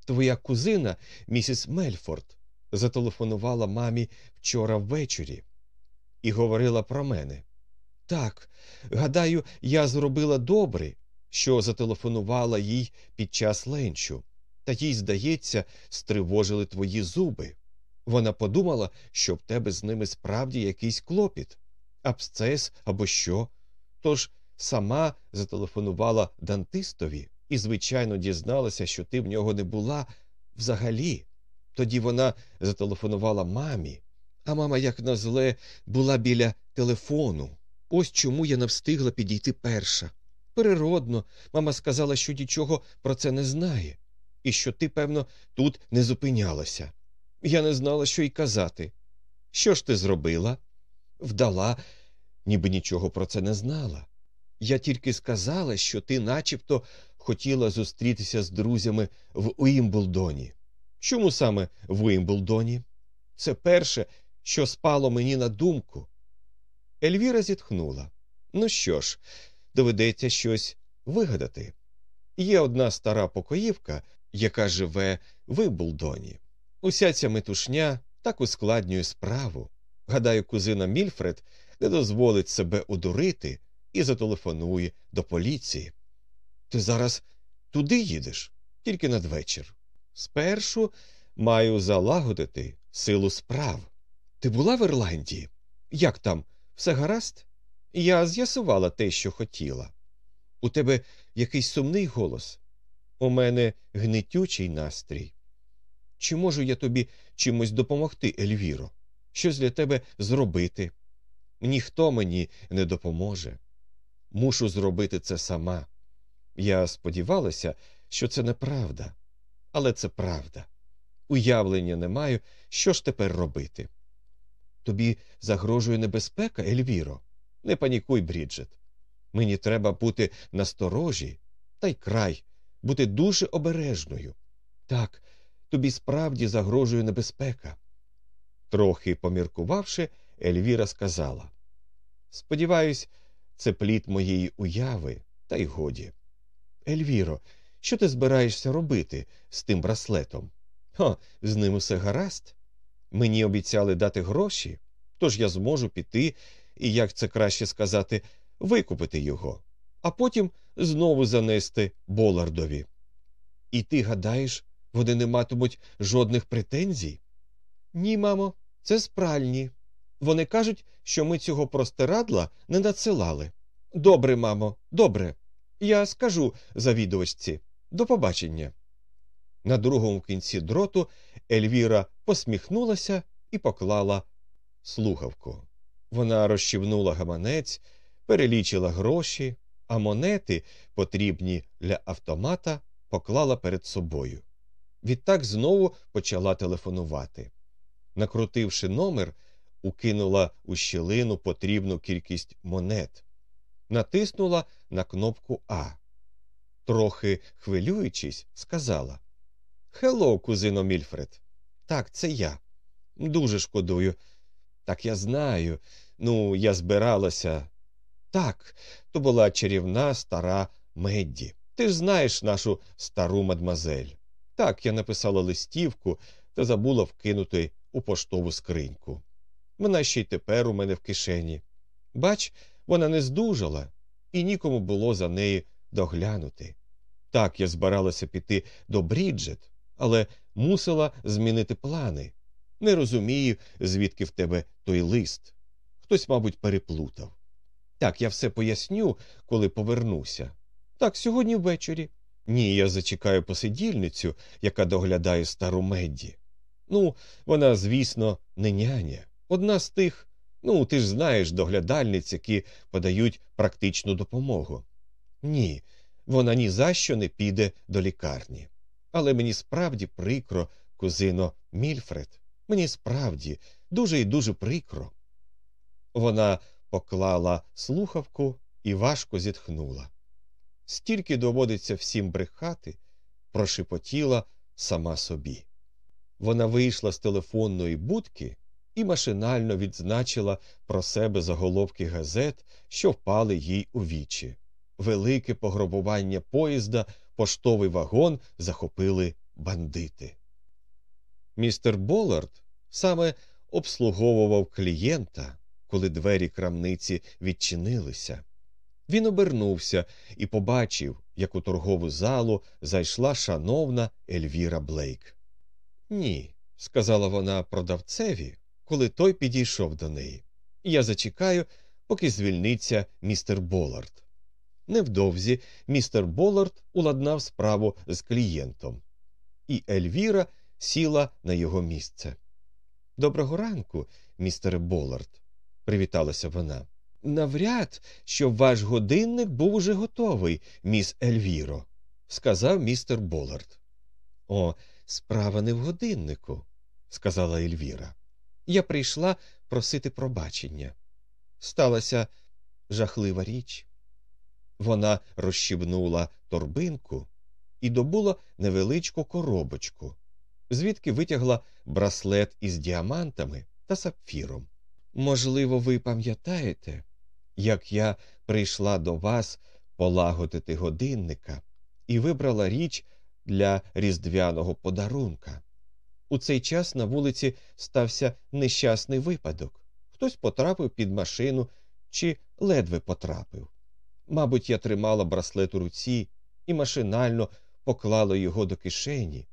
Твоя кузина, місіс Мельфорд, зателефонувала мамі вчора ввечері і говорила про мене. Так, гадаю, я зробила добре, що зателефонувала їй під час ленчу, та їй, здається, стривожили твої зуби. Вона подумала, що в тебе з ними справді якийсь клопіт, абсцес або що. Тож сама зателефонувала дантистові і, звичайно, дізналася, що ти в нього не була взагалі. Тоді вона зателефонувала мамі, а мама, як на зле, була біля телефону. Ось чому я не встигла підійти перша. Природно, мама сказала, що нічого про це не знає, і що ти, певно, тут не зупинялася. Я не знала, що й казати. Що ж ти зробила? Вдала, ніби нічого про це не знала. Я тільки сказала, що ти начебто хотіла зустрітися з друзями в Уімблдоні. Чому саме в Уімблдоні? Це перше, що спало мені на думку. Ельвіра зітхнула. Ну що ж, доведеться щось вигадати. Є одна стара покоївка, яка живе в Імблдоні. Уся ця метушня так ускладнює справу. Гадаю, кузина Мільфред не дозволить себе удурити і зателефонує до поліції. Ти зараз туди їдеш, тільки надвечір. Спершу маю залагодити силу справ. Ти була в Ірландії? Як там? Все гаразд? Я з'ясувала те, що хотіла. У тебе якийсь сумний голос. У мене гнитючий настрій. Чи можу я тобі чимось допомогти, Ельвіро? Щось для тебе зробити? Ніхто мені не допоможе. Мушу зробити це сама. Я сподівалася, що це неправда, але це правда. Уявлення не маю, що ж тепер робити. Тобі загрожує небезпека, Ельвіро. Не панікуй, Бріджет. Мені треба бути насторожі, та й край, бути дуже обережною. Так, тобі справді загрожує небезпека. Трохи поміркувавши, Ельвіра сказала Сподіваюсь, це плід моєї уяви, та й годі. Ельвіро, що ти збираєшся робити з тим браслетом? О, з ним усе гаразд. Мені обіцяли дати гроші, тож я зможу піти і, як це краще сказати, викупити його, а потім знову занести Болардові. І ти гадаєш, вони не матимуть жодних претензій? Ні, мамо, це спральні. Вони кажуть, що ми цього простирадла не надсилали. Добре, мамо, добре. Я скажу завідувачці. До побачення. На другому кінці дроту Ельвіра посміхнулася і поклала слухавку. Вона розщібнула гаманець, перелічила гроші, а монети, потрібні для автомата, поклала перед собою. Відтак знову почала телефонувати. Накрутивши номер, укинула у щілину потрібну кількість монет, натиснула на кнопку А. Трохи хвилюючись, сказала Hello, кузино Мілдред. Так, це я. Дуже шкодую. Так я знаю. Ну, я збиралася. Так, то була чарівна стара Медді. Ти ж знаєш нашу стару мадмазель. Так, я написала листівку та забула вкинути у поштову скриньку. Вона ще й тепер у мене в кишені. Бач, вона не здужала, і нікому було за неї доглянути. Так, я збиралася піти до Бріджет, але мусила змінити плани. Не розумію, звідки в тебе той лист. Хтось, мабуть, переплутав. Так, я все поясню, коли повернуся. Так, сьогодні ввечері. Ні, я зачекаю посидільницю, яка доглядає стару Медді. Ну, вона, звісно, не няня. Одна з тих, ну, ти ж знаєш, доглядальниць, які подають практичну допомогу. Ні, вона ні за що не піде до лікарні. Але мені справді прикро, кузино Мільфред. Мені справді дуже і дуже прикро. Вона поклала слухавку і важко зітхнула. Стільки доводиться всім брехати, прошепотіла сама собі. Вона вийшла з телефонної будки і машинально відзначила про себе заголовки газет, що впали їй у вічі. Велике пограбування поїзда, поштовий вагон захопили бандити. Містер Болард саме обслуговував клієнта, коли двері крамниці відчинилися. Він обернувся і побачив, як у торгову залу зайшла шановна Ельвіра Блейк. Ні, сказала вона продавцеві, коли той підійшов до неї. Я зачекаю, поки звільниться містер Болард. Невдовзі містер Болард уладнав справу з клієнтом, і Ельвіра сіла на його місце. Доброго ранку, містере Болард, привіталася вона. Навряд, щоб ваш годинник був уже готовий, міс Ельвіро, сказав містер Болард. О, справа не в годиннику, сказала Ельвіра. Я прийшла просити пробачення. Сталася жахлива річ. Вона розщібнула торбинку і добула невеличку коробочку, звідки витягла браслет із діамантами та сапфіром. Можливо, ви пам'ятаєте, як я прийшла до вас полагодити годинника і вибрала річ для різдвяного подарунка. У цей час на вулиці стався нещасний випадок. Хтось потрапив під машину чи ледве потрапив. Мабуть, я тримала браслет у руці і машинально поклала його до кишені,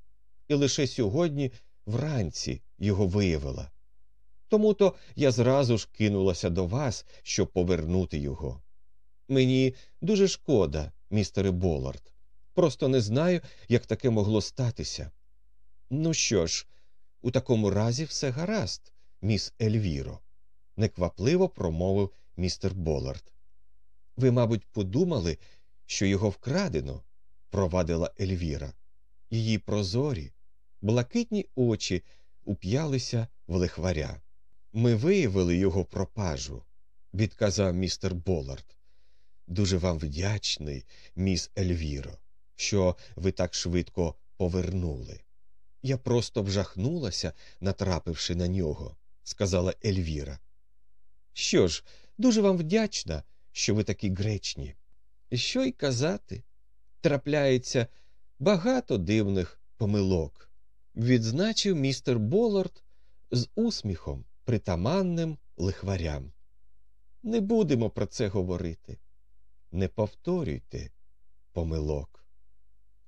і лише сьогодні вранці його виявила. Тому то я зразу ж кинулася до вас, щоб повернути його. Мені дуже шкода, містере Болард. Просто не знаю, як таке могло статися. Ну що ж, у такому разі все гаразд, міс Ельвіро, неквапливо промовив містер Болард. Ви, мабуть, подумали, що його вкрадено, провадила Ельвіра. Її прозорі, блакитні очі уп'ялися в лихваря. Ми виявили його пропажу, відказав містер Болард. Дуже вам вдячний, міс Ельвіро, що ви так швидко повернули. Я просто вжахнулася, натрапивши на нього, сказала Ельвіра. Що ж, дуже вам вдячна, що ви такі гречні. Що й казати? Трапляється багато дивних помилок, відзначив містер Болард з усміхом, притаманним лихварям. Не будемо про це говорити. Не повторюйте помилок.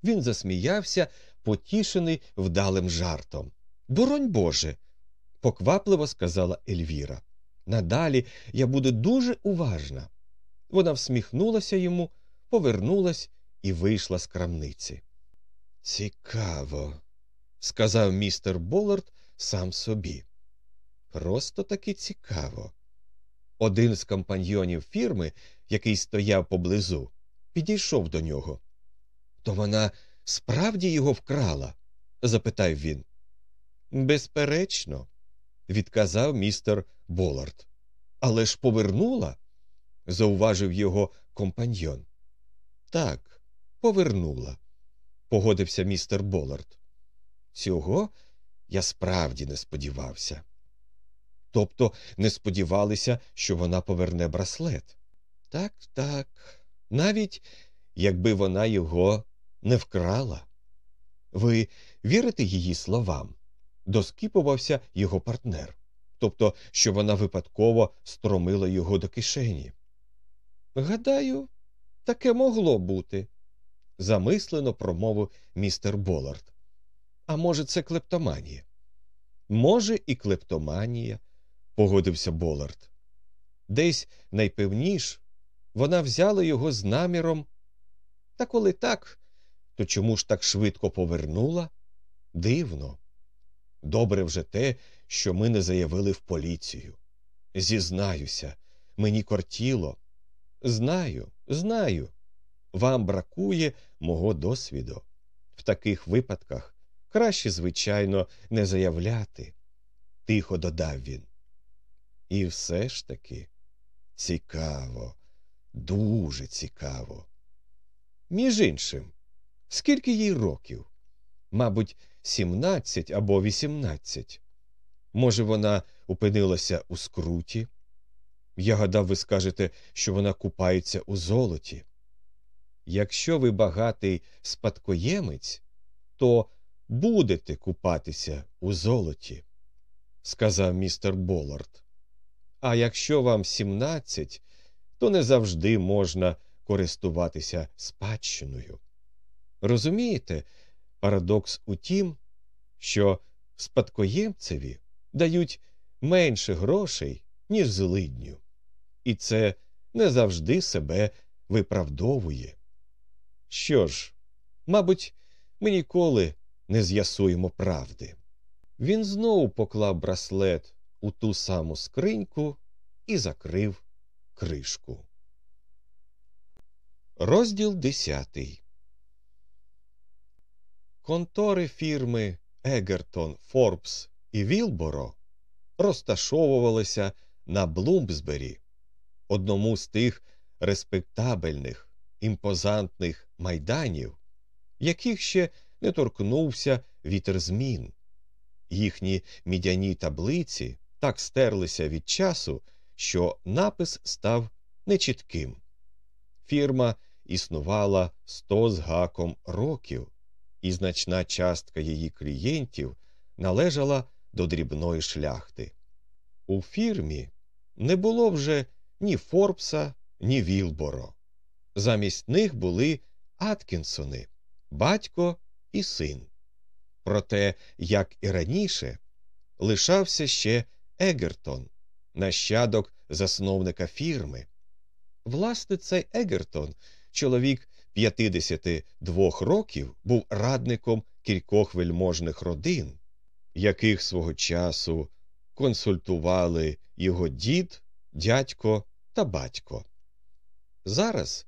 Він засміявся, потішений вдалим жартом. Боронь Боже, поквапливо сказала Ельвіра. Надалі я буду дуже уважна. Вона всміхнулася йому, повернулась і вийшла з крамниці. Цікаво, сказав містер Болард сам собі. Просто таки цікаво. Один з компаньйонів фірми, який стояв поблизу, підійшов до нього. То вона справді його вкрала? запитав він. Безперечно, відказав містер Болард. Але ж повернула? зауважив його компаньйон. Так, повернула, погодився містер Болард. Цього я справді не сподівався. Тобто не сподівалися, що вона поверне браслет. Так, так, навіть якби вона його не вкрала. Ви вірите її словам? доскіпувався його партнер, тобто, що вона випадково стромила його до кишені. Гадаю, таке могло бути, замислено промовив містер Болард. А може, це клептоманія? Може, і клептоманія, погодився Болард. Десь найпевніш вона взяла його з наміром. Та коли так, то чому ж так швидко повернула? Дивно. Добре вже те, що ми не заявили в поліцію. Зізнаюся, мені кортіло. Знаю, знаю. Вам бракує мого досвіду. В таких випадках краще, звичайно, не заявляти, тихо додав він. І все ж таки цікаво, дуже цікаво. Між іншим, скільки їй років? Мабуть, сімнадцять або вісімнадцять. Може, вона опинилася у скруті? Я гадав, ви скажете, що вона купається у золоті. Якщо ви багатий спадкоємець, то будете купатися у золоті, сказав містер Болард. А якщо вам сімнадцять, то не завжди можна користуватися спадщиною. Розумієте, парадокс у тім, що спадкоємцеві дають менше грошей, ніж злидню, і це не завжди себе виправдовує. Що ж, мабуть, ми ніколи не з'ясуємо правди. Він знову поклав браслет у ту саму скриньку і закрив кришку. Розділ десятий. Контори фірми Егертон, Форбс і Вілборо розташовувалися на Блумсбері, одному з тих респектабельних, імпозантних майданів, яких ще не торкнувся вітер змін. Їхні мідяні таблиці так стерлися від часу, що напис став нечітким. Фірма існувала сто з гаком років, і значна частка її клієнтів належала до дрібної шляхти. У фірмі не було вже ні Форбса, ні Вілборо. Замість них були Аткінсони, батько і син. Проте, як і раніше, лишався ще Егертон, нащадок засновника фірми. Власне, цей Егертон, чоловік 52 років, був радником кількох вельможних родин, яких свого часу консультували його дід, дядько та батько. Зараз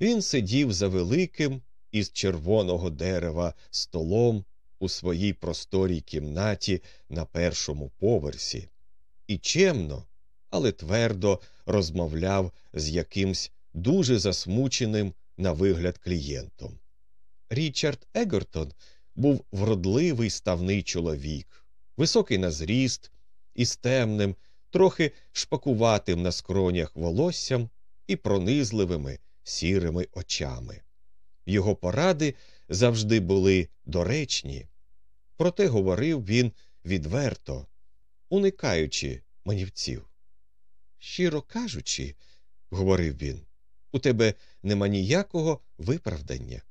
він сидів за великим із червоного дерева столом у своїй просторій кімнаті на першому поверсі і чемно, але твердо розмовляв з якимсь дуже засмученим на вигляд клієнтом. Річард Егертон був вродливий ставний чоловік, високий на зріст, із темним, трохи шпакуватим на скронях волоссям і пронизливими сірими очами. Його поради завжди були доречні, проте говорив він відверто, уникаючи манівців. Щиро кажучи, говорив він, у тебе нема ніякого виправдання,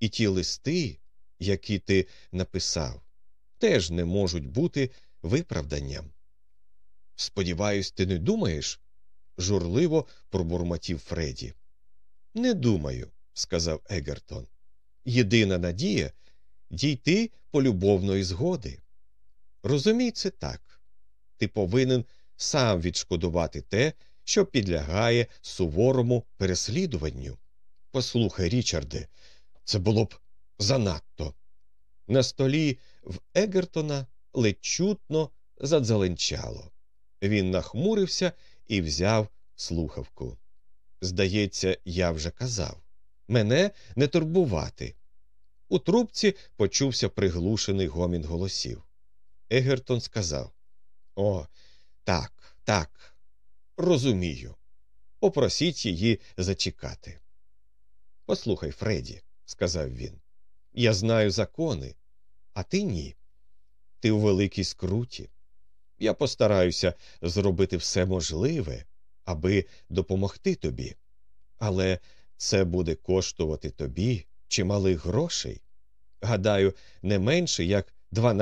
і ті листи, які ти написав, теж не можуть бути виправданням. Сподіваюсь, ти не думаєш, журливо пробурмотів Фредді. Не думаю, сказав Егертон. Єдина надія дійти полюбовної згоди. Розумій це так. Ти повинен сам відшкодувати те, що підлягає суворому переслідуванню. Послухай, Річарде, це було б занадто. На столі в Егертона ледь чутно задзеленчало. Він нахмурився і взяв слухавку. Здається, я вже казав мене не турбувати. У трубці почувся приглушений гомін голосів. Егертон сказав О, так, так, розумію. Попросіть її зачекати. Послухай, Фредді, сказав він, я знаю закони, а ти ні. Ти у великій скруті. Я постараюся зробити все можливе, аби допомогти тобі. Але це буде коштувати тобі чималих грошей. Гадаю, не менше як 12